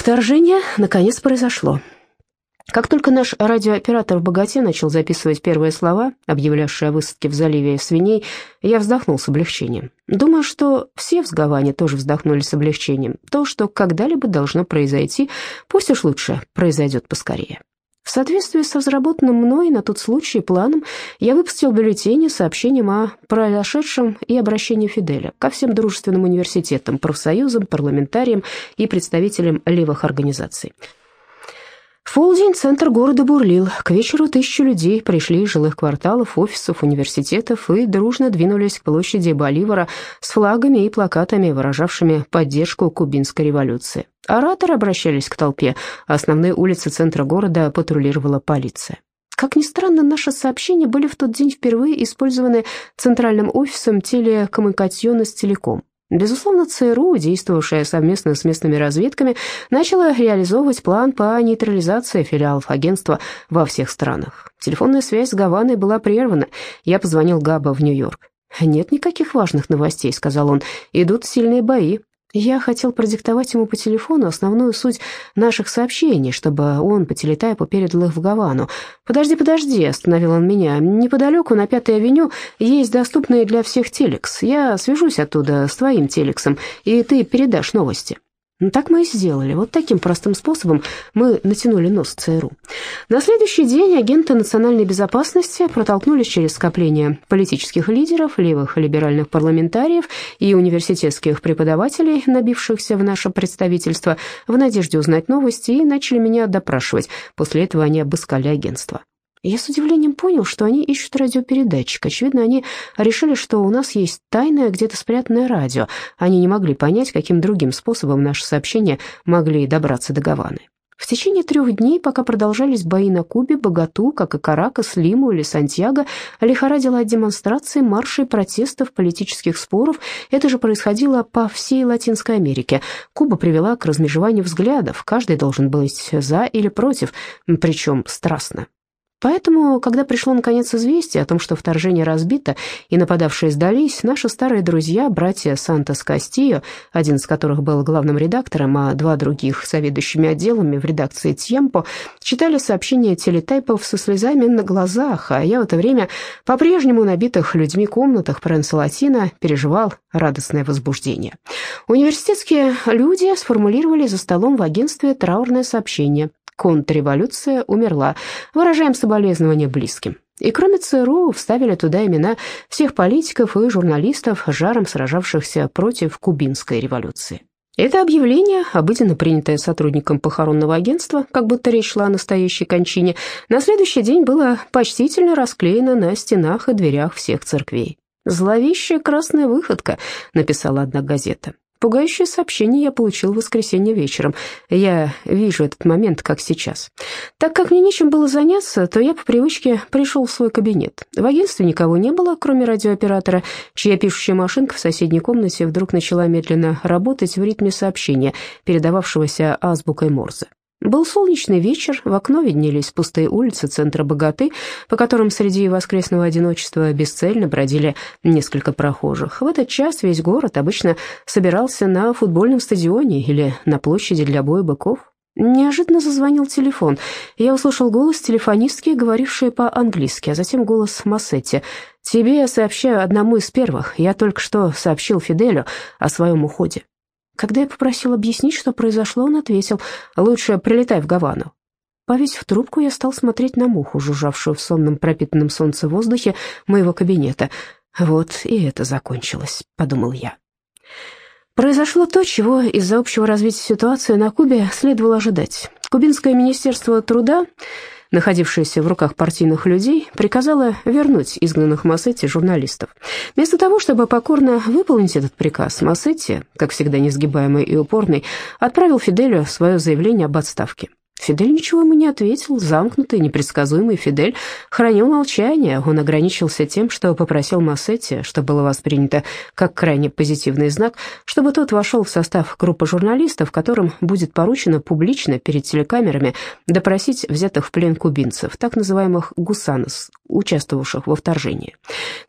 Вторжение, наконец, произошло. Как только наш радиооператор в «Богате» начал записывать первые слова, объявлявшие о высадке в заливе свиней, я вздохнул с облегчением. Думаю, что все в Сгаване тоже вздохнули с облегчением. То, что когда-либо должно произойти, пусть уж лучше произойдет поскорее. В соответствии с разработанным мной на тот случай планом, я выпустил бюллетени с сообщением о произошедшем и обращении Фиделя ко всем дружественным университетам, профсоюзам, парламентариям и представителям левых организаций. В полдень центр города бурлил. К вечеру тысячи людей пришли из жилых кварталов, офисов, университетов и дружно двинулись к площади Боливара с флагами и плакатами, выражавшими поддержку кубинской революции. Ораторы обращались к толпе, основные улицы центра города патрулировала полиция. Как ни странно, наши сообщения были в тот день впервые использованы центральным офисом телекоммуникационность Телеком. Безусловно, ЦРУ, действовавшая совместно с местными разведками, начала реализовывать план по нейтрализации филиалов агентства во всех странах. Телефонная связь с Гаваной была прервана. Я позвонил Габа в Нью-Йорк. «Нет никаких важных новостей», — сказал он. «Идут сильные бои. Я хотел продиктовать ему по телефону основную суть наших сообщений, чтобы он по телетайпу передал их в Гавану. «Подожди, подожди», — остановил он меня. «Неподалеку на Пятой авеню есть доступный для всех телекс. Я свяжусь оттуда с твоим телексом, и ты передашь новости». Ну, так мы и сделали. Вот таким простым способом мы натянули нос ЦРУ. На следующий день агенты национальной безопасности протолкнулись через скопление политических лидеров, левых либеральных парламентариев и университетских преподавателей, набившихся в наше представительство, в надежде узнать новости, и начали меня допрашивать. После этого они обыскали агентство. Я с удивлением понял, что они ищут радиопередатчик. Очевидно, они решили, что у нас есть тайное, где-то спрятанное радио. Они не могли понять, каким другим способом наши сообщения могли добраться до Гаваны. В течение трех дней, пока продолжались бои на Кубе, Богату, как и Каракас, Лиму или Сантьяго, лихорадило от демонстраций, маршей, протестов, политических споров. Это же происходило по всей Латинской Америке. Куба привела к размежеванию взглядов. Каждый должен быть за или против, причем страстно. Поэтому, когда пришло наконец известие о том, что вторжение разбито и нападавшие сдались, наши старые друзья, братья Сантос Кастио, один из которых был главным редактором, а два других заведующими отделами в редакции Тьемпо, читали сообщения телетайпов со слезами на глазах, а я в это время по-прежнему набитых людьми комнатах Пренса Латина переживал радостное возбуждение. Университетские люди сформулировали за столом в агентстве траурное сообщение контрреволюция умерла. Выражаем соболезнования близким. И кроме ЦРУ вставили туда имена всех политиков и журналистов, жаром сражавшихся против кубинской революции. Это объявление, обыденно принятое сотрудником похоронного агентства, как будто речь шла о настоящей кончине, на следующий день было почтительно расклеено на стенах и дверях всех церквей. «Зловещая красная выходка», — написала одна газета. Пугающее сообщение я получил в воскресенье вечером. Я вижу этот момент, как сейчас. Так как мне нечем было заняться, то я по привычке пришел в свой кабинет. В агентстве никого не было, кроме радиооператора, чья пишущая машинка в соседней комнате вдруг начала медленно работать в ритме сообщения, передававшегося азбукой Морзе. Был солнечный вечер, в окно виднелись пустые улицы центра Богаты, по которым среди воскресного одиночества бесцельно бродили несколько прохожих. В этот час весь город обычно собирался на футбольном стадионе или на площади для боя быков. Неожиданно зазвонил телефон. Я услышал голос телефонистки, говорившей по-английски, а затем голос Массетти. «Тебе я сообщаю одному из первых. Я только что сообщил Фиделю о своем уходе». Когда я попросил объяснить, что произошло, он ответил, «Лучше прилетай в Гавану». Повесив трубку, я стал смотреть на муху, жужжавшую в сонном пропитанном солнце воздухе моего кабинета. «Вот и это закончилось», — подумал я. Произошло то, чего из-за общего развития ситуации на Кубе следовало ожидать. Кубинское министерство труда находившаяся в руках партийных людей, приказала вернуть изгнанных Массетти журналистов. Вместо того, чтобы покорно выполнить этот приказ, Массетти, как всегда несгибаемый и упорный, отправил Фиделю свое заявление об отставке. Фидель ничего ему не ответил. Замкнутый, непредсказуемый Фидель хранил молчание. Он ограничился тем, что попросил Массетти, что было воспринято как крайне позитивный знак, чтобы тот вошел в состав группы журналистов, которым будет поручено публично перед телекамерами допросить взятых в плен кубинцев, так называемых «гусанос», участвовавших во вторжении.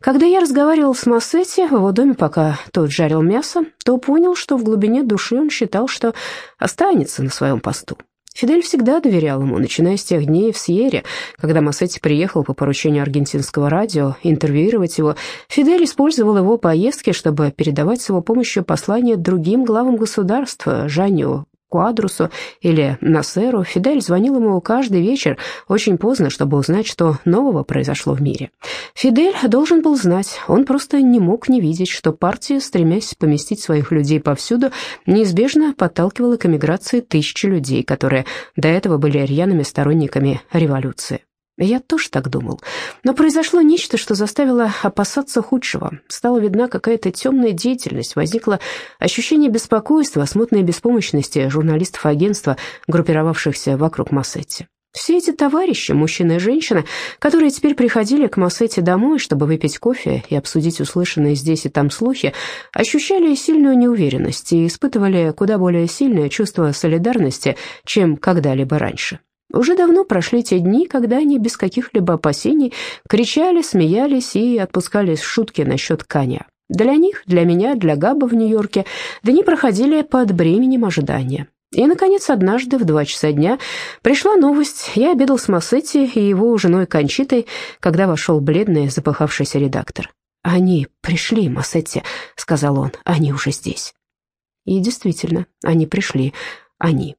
Когда я разговаривал с Массетти в его доме, пока тот жарил мясо, то понял, что в глубине души он считал, что останется на своем посту. Фидель всегда доверял ему, начиная с тех дней в Сьерре, когда Массетти приехал по поручению аргентинского радио интервьюировать его. Фидель использовал его поездки, чтобы передавать с его помощью послания другим главам государства, Жаню Куадрусу или Насеру, Фидель звонил ему каждый вечер очень поздно, чтобы узнать, что нового произошло в мире. Фидель должен был знать, он просто не мог не видеть, что партия, стремясь поместить своих людей повсюду, неизбежно подталкивала к эмиграции тысячи людей, которые до этого были рьяными сторонниками революции. Я тоже так думал. Но произошло нечто, что заставило опасаться худшего. Стала видна какая-то темная деятельность, возникло ощущение беспокойства, смутной беспомощности журналистов агентства, группировавшихся вокруг Массетти. Все эти товарищи, мужчины и женщины, которые теперь приходили к Массетти домой, чтобы выпить кофе и обсудить услышанные здесь и там слухи, ощущали сильную неуверенность и испытывали куда более сильное чувство солидарности, чем когда-либо раньше. Уже давно прошли те дни, когда они без каких-либо опасений кричали, смеялись и отпускали шутки насчет коня. Для них, для меня, для Габа в Нью-Йорке дни проходили под бременем ожидания. И, наконец, однажды в два часа дня пришла новость. Я обедал с Массетти и его женой Кончитой, когда вошел бледный, запыхавшийся редактор. «Они пришли, Массетти», — сказал он, — «они уже здесь». И действительно, они пришли, они.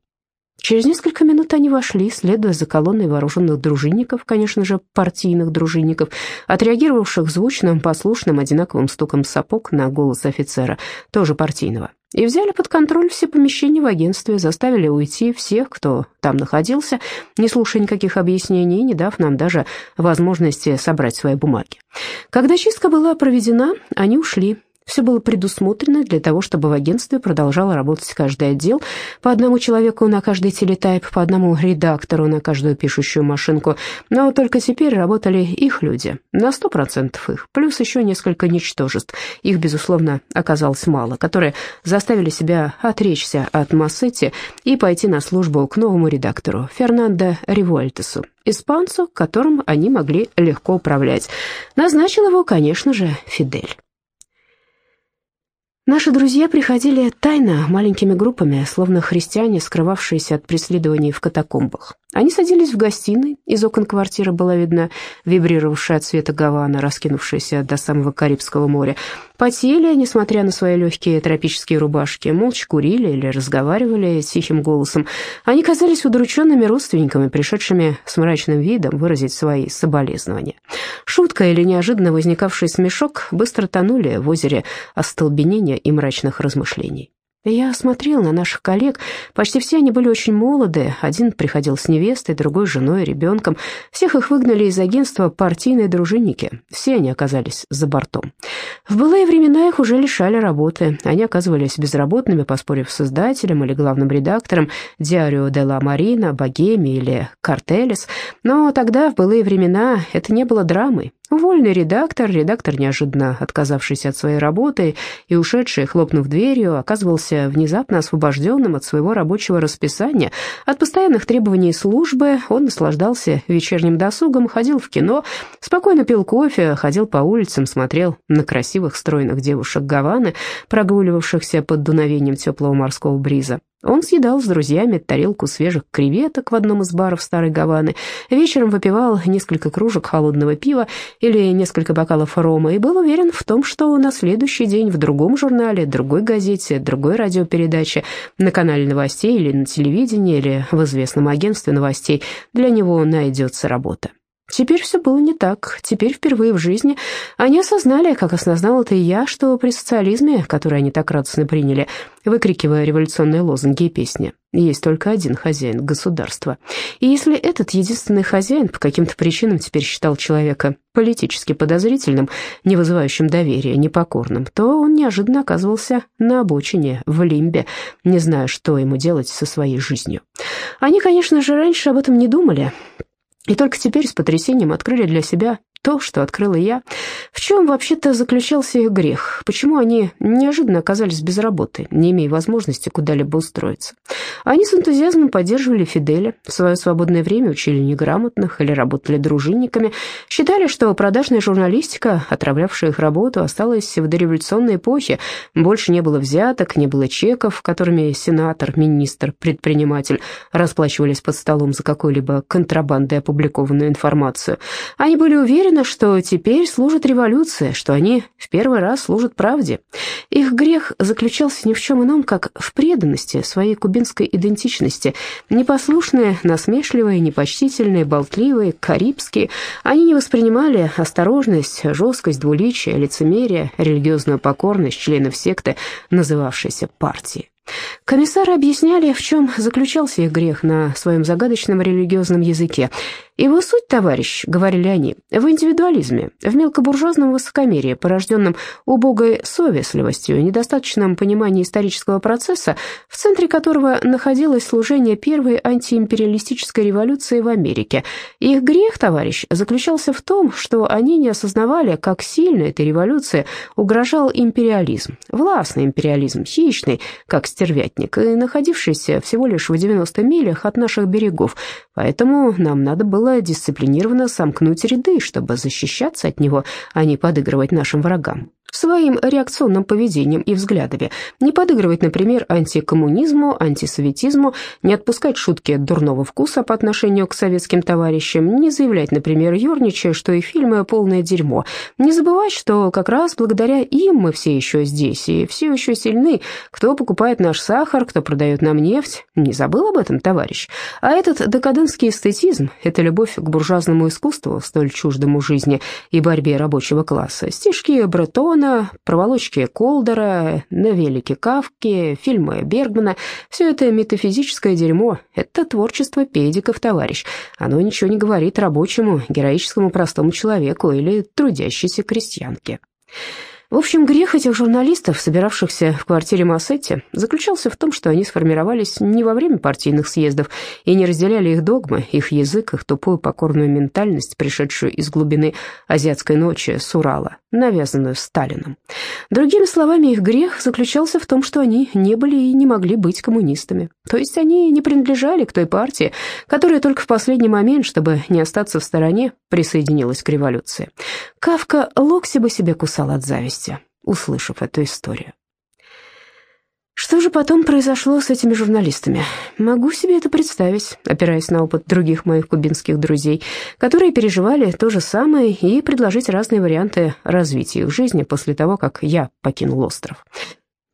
Через несколько минут они вошли, следуя за колонной вооруженных дружинников, конечно же, партийных дружинников, отреагировавших звучным, послушным, одинаковым стуком сапог на голос офицера, тоже партийного. И взяли под контроль все помещения в агентстве, заставили уйти всех, кто там находился, не слушая никаких объяснений, не дав нам даже возможности собрать свои бумаги. Когда чистка была проведена, они ушли, все было предусмотрено для того, чтобы в агентстве продолжал работать каждый отдел, по одному человеку на каждый телетайп, по одному редактору на каждую пишущую машинку. Но только теперь работали их люди, на сто процентов их, плюс еще несколько ничтожеств. Их, безусловно, оказалось мало, которые заставили себя отречься от Массетти и пойти на службу к новому редактору, Фернандо Ревуальтесу, испанцу, которым они могли легко управлять. Назначил его, конечно же, Фидель. Наши друзья приходили тайно, маленькими группами, словно христиане, скрывавшиеся от преследований в катакомбах. Они садились в гостиной, из окон квартиры была видна вибрировавшая от света Гавана, раскинувшаяся до самого Карибского моря. Потели, несмотря на свои легкие тропические рубашки, молча курили или разговаривали тихим голосом. Они казались удрученными родственниками, пришедшими с мрачным видом выразить свои соболезнования. Шутка или неожиданно возникавший смешок быстро тонули в озере остолбенения и мрачных размышлений. Я смотрел на наших коллег. Почти все они были очень молоды. Один приходил с невестой, другой с женой и ребенком. Всех их выгнали из агентства партийные дружинники. Все они оказались за бортом. В былые времена их уже лишали работы. Они оказывались безработными, поспорив с издателем или главным редактором «Диарио де ла Марина», «Богеми» или «Картелес». Но тогда, в былые времена, это не было драмой. Вольный редактор, редактор, неожиданно отказавшийся от своей работы и ушедший, хлопнув дверью, оказывался внезапно освобожденным от своего рабочего расписания, от постоянных требований службы, он наслаждался вечерним досугом, ходил в кино, спокойно пил кофе, ходил по улицам, смотрел на красивых стройных девушек Гаваны, прогуливавшихся под дуновением теплого морского бриза. Он съедал с друзьями тарелку свежих креветок в одном из баров Старой Гаваны, вечером выпивал несколько кружек холодного пива или несколько бокалов рома и был уверен в том, что на следующий день в другом журнале, другой газете, другой радиопередаче, на канале новостей или на телевидении, или в известном агентстве новостей для него найдется работа. Теперь все было не так. Теперь впервые в жизни они осознали, как осознал это и я, что при социализме, который они так радостно приняли, выкрикивая революционные лозунги и песни, есть только один хозяин государства. И если этот единственный хозяин по каким-то причинам теперь считал человека политически подозрительным, не вызывающим доверия, непокорным, то он неожиданно оказывался на обочине, в лимбе, не зная, что ему делать со своей жизнью. Они, конечно же, раньше об этом не думали, и только теперь с потрясением открыли для себя то, что открыла я. В чем вообще-то заключался их грех? Почему они неожиданно оказались без работы, не имея возможности куда-либо устроиться? Они с энтузиазмом поддерживали Фиделя, в свое свободное время учили неграмотных или работали дружинниками, считали, что продажная журналистика, отравлявшая их работу, осталась в дореволюционной эпохе, больше не было взяток, не было чеков, которыми сенатор, министр, предприниматель расплачивались под столом за какой-либо контрабандой опубликованную информацию. Они были уверены, уверена, что теперь служит революция, что они в первый раз служат правде. Их грех заключался ни в чем ином, как в преданности своей кубинской идентичности. Непослушные, насмешливые, непочтительные, болтливые, карибские, они не воспринимали осторожность, жесткость, двуличие, лицемерие, религиозную покорность членов секты, называвшейся партией. Комиссары объясняли, в чем заключался их грех на своем загадочном религиозном языке. Его суть, товарищ, говорили они, в индивидуализме, в мелкобуржуазном высокомерии, порожденном убогой совестливостью, недостаточном понимании исторического процесса, в центре которого находилось служение первой антиимпериалистической революции в Америке. Их грех, товарищ, заключался в том, что они не осознавали, как сильно этой революции угрожал империализм, властный империализм, хищный, как стервятник, и находившийся всего лишь в 90 милях от наших берегов, поэтому нам надо было было дисциплинированно сомкнуть ряды, чтобы защищаться от него, а не подыгрывать нашим врагам своим реакционным поведением и взглядами, не подыгрывать, например, антикоммунизму, антисоветизму, не отпускать шутки дурного вкуса по отношению к советским товарищам, не заявлять, например, ерничая, что их фильмы полное дерьмо, не забывать, что как раз благодаря им мы все еще здесь и все еще сильны, кто покупает наш сахар, кто продает нам нефть, не забыл об этом, товарищ. А этот декадентский эстетизм, это любовь к буржуазному искусству, столь чуждому жизни и борьбе рабочего класса, стишки Бретона, Бергмана, проволочки Колдера, новеллики Кавки, фильмы Бергмана — все это метафизическое дерьмо, это творчество педиков, товарищ. Оно ничего не говорит рабочему, героическому простому человеку или трудящейся крестьянке. В общем, грех этих журналистов, собиравшихся в квартире Массетти, заключался в том, что они сформировались не во время партийных съездов и не разделяли их догмы, их язык, их тупую покорную ментальность, пришедшую из глубины азиатской ночи с Урала, навязанную Сталином. Другими словами, их грех заключался в том, что они не были и не могли быть коммунистами. То есть они не принадлежали к той партии, которая только в последний момент, чтобы не остаться в стороне, присоединилась к революции. Кавка локси бы себе кусал от зависти радости, услышав эту историю. Что же потом произошло с этими журналистами? Могу себе это представить, опираясь на опыт других моих кубинских друзей, которые переживали то же самое и предложить разные варианты развития их жизни после того, как я покинул остров.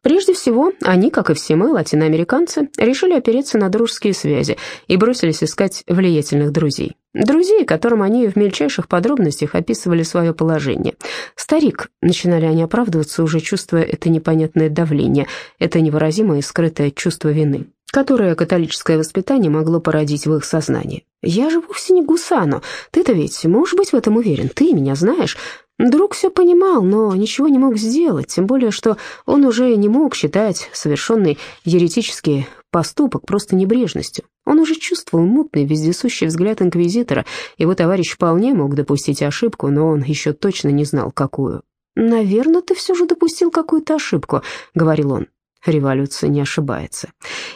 Прежде всего, они, как и все мы, латиноамериканцы, решили опереться на дружеские связи и бросились искать влиятельных друзей. Друзей, которым они в мельчайших подробностях описывали свое положение. «Старик», — начинали они оправдываться, уже чувствуя это непонятное давление, это невыразимое и скрытое чувство вины, которое католическое воспитание могло породить в их сознании. «Я же вовсе не Гусану. Ты-то ведь можешь быть в этом уверен? Ты меня знаешь. Друг все понимал, но ничего не мог сделать, тем более, что он уже не мог считать совершенный еретический поступок просто небрежностью. Он уже чувствовал мутный, вездесущий взгляд инквизитора. Его товарищ вполне мог допустить ошибку, но он еще точно не знал, какую. «Наверное, ты все же допустил какую-то ошибку», — говорил он. Революция не ошибается.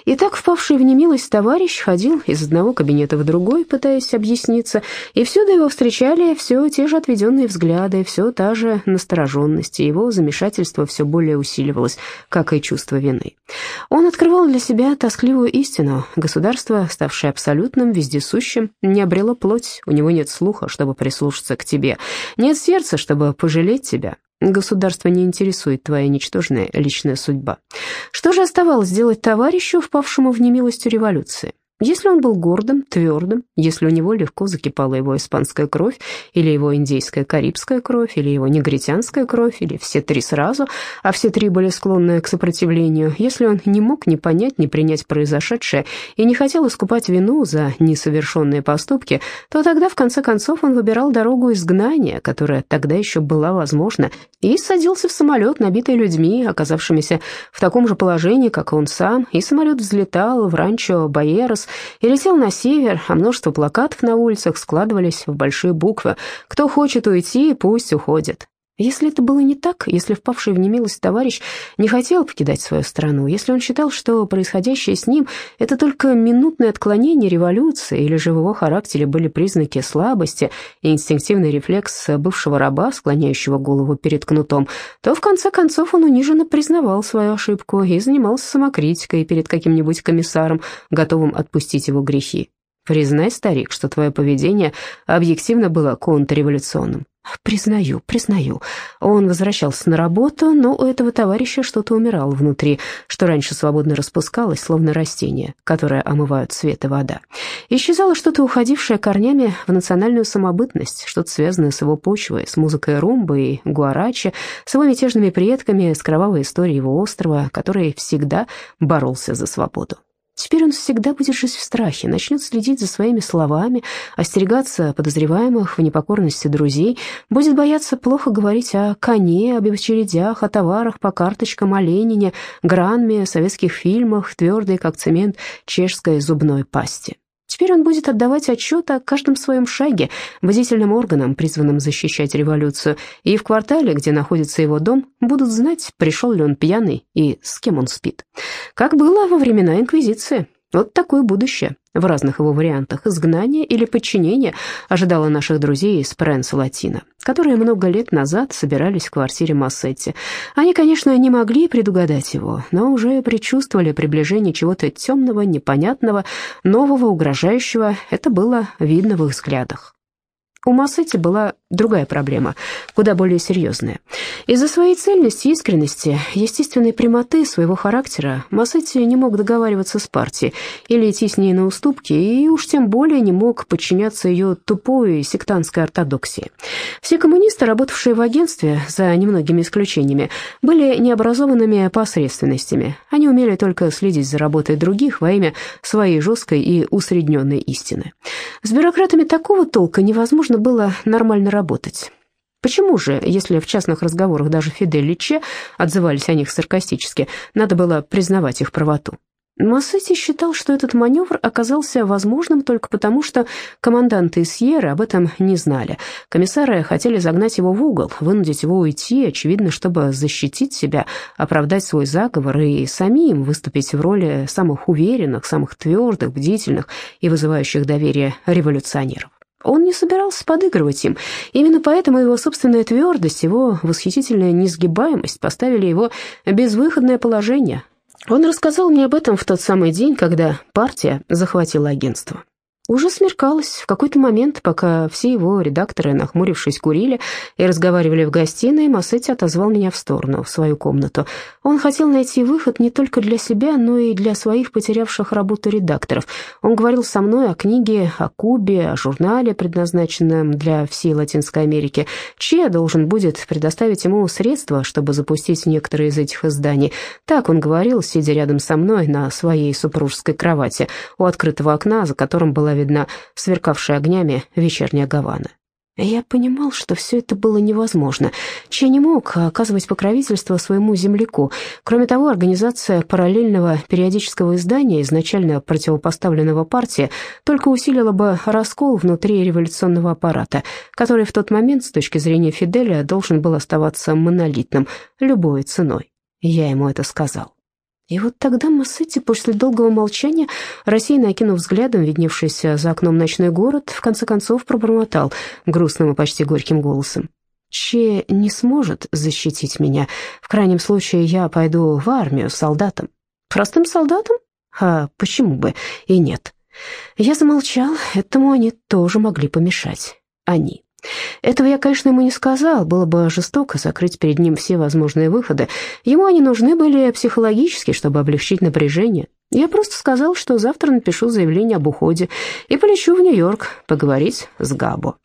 И так впавший в немилость товарищ ходил из одного кабинета в другой, пытаясь объясниться, и всюду его встречали все те же отведенные взгляды, все та же настороженность, и его замешательство все более усиливалось, как и чувство вины. Он открывал для себя тоскливую истину. Государство, ставшее абсолютным, вездесущим, не обрело плоть, у него нет слуха, чтобы прислушаться к тебе, нет сердца, чтобы пожалеть тебя, Государство не интересует твоя ничтожная личная судьба. Что же оставалось делать товарищу, впавшему в немилость революции? Если он был гордым, твердым, если у него легко закипала его испанская кровь, или его индейская карибская кровь, или его негритянская кровь, или все три сразу, а все три были склонны к сопротивлению, если он не мог ни понять, ни принять произошедшее и не хотел искупать вину за несовершенные поступки, то тогда, в конце концов, он выбирал дорогу изгнания, которая тогда еще была возможна, и садился в самолет, набитый людьми, оказавшимися в таком же положении, как он сам, и самолет взлетал в ранчо Байерос, Техас и летел на север, а множество плакатов на улицах складывались в большие буквы «Кто хочет уйти, пусть уходит». Если это было не так, если впавший в немилость товарищ не хотел покидать свою страну, если он считал, что происходящее с ним — это только минутное отклонение революции, или же в его характере были признаки слабости и инстинктивный рефлекс бывшего раба, склоняющего голову перед кнутом, то в конце концов он униженно признавал свою ошибку и занимался самокритикой перед каким-нибудь комиссаром, готовым отпустить его грехи. Признай, старик, что твое поведение объективно было контрреволюционным. Признаю, признаю. Он возвращался на работу, но у этого товарища что-то умирало внутри, что раньше свободно распускалось, словно растение, которое омывают свет и вода. Исчезало что-то, уходившее корнями в национальную самобытность, что-то связанное с его почвой, с музыкой румбы и гуарачи, с его мятежными предками, с кровавой историей его острова, который всегда боролся за свободу. Теперь он всегда будет жить в страхе, начнет следить за своими словами, остерегаться подозреваемых в непокорности друзей, будет бояться плохо говорить о коне, об очередях, о товарах по карточкам, о Ленине, Гранме, советских фильмах, твердой, как цемент, чешской зубной пасти. Теперь он будет отдавать отчет о каждом своем шаге водительным органам, призванным защищать революцию, и в квартале, где находится его дом, будут знать, пришел ли он пьяный и с кем он спит. Как было во времена Инквизиции. Вот такое будущее в разных его вариантах изгнания или подчинения ожидало наших друзей из Пренса Латина, которые много лет назад собирались в квартире Массетти. Они, конечно, не могли предугадать его, но уже предчувствовали приближение чего-то темного, непонятного, нового, угрожающего. Это было видно в их взглядах. У Массетти была другая проблема, куда более серьезная. Из-за своей цельности, искренности, естественной прямоты своего характера Массетти не мог договариваться с партией или идти с ней на уступки, и уж тем более не мог подчиняться ее тупой сектантской ортодоксии. Все коммунисты, работавшие в агентстве, за немногими исключениями, были необразованными посредственностями. Они умели только следить за работой других во имя своей жесткой и усредненной истины. С бюрократами такого толка невозможно было нормально работать. Почему же, если в частных разговорах даже Фидель и Че отзывались о них саркастически, надо было признавать их правоту? Массетти считал, что этот маневр оказался возможным только потому, что команданты из Сьерры об этом не знали. Комиссары хотели загнать его в угол, вынудить его уйти, очевидно, чтобы защитить себя, оправдать свой заговор и самим выступить в роли самых уверенных, самых твердых, бдительных и вызывающих доверие революционеров. Он не собирался подыгрывать им. Именно поэтому его собственная твердость, его восхитительная несгибаемость поставили его в безвыходное положение. Он рассказал мне об этом в тот самый день, когда партия захватила агентство. Уже смеркалось. В какой-то момент, пока все его редакторы, нахмурившись, курили и разговаривали в гостиной, Массетти отозвал меня в сторону, в свою комнату. Он хотел найти выход не только для себя, но и для своих потерявших работу редакторов. Он говорил со мной о книге, о Кубе, о журнале, предназначенном для всей Латинской Америки. Че должен будет предоставить ему средства, чтобы запустить некоторые из этих изданий. Так он говорил, сидя рядом со мной на своей супружеской кровати у открытого окна, за которым была видна сверкавшая огнями вечерняя Гавана. Я понимал, что все это было невозможно. Че не мог оказывать покровительство своему земляку. Кроме того, организация параллельного периодического издания, изначально противопоставленного партии, только усилила бы раскол внутри революционного аппарата, который в тот момент, с точки зрения Фиделя, должен был оставаться монолитным, любой ценой. Я ему это сказал. И вот тогда Массетти, после долгого молчания, рассеянно окинув взглядом видневшийся за окном ночной город, в конце концов пробормотал грустным и почти горьким голосом. «Че не сможет защитить меня. В крайнем случае я пойду в армию солдатом». «Простым солдатом? А почему бы и нет?» Я замолчал, этому они тоже могли помешать. Они. Этого я, конечно, ему не сказал, было бы жестоко закрыть перед ним все возможные выходы. Ему они нужны были психологически, чтобы облегчить напряжение. Я просто сказал, что завтра напишу заявление об уходе и полечу в Нью-Йорк поговорить с Габо.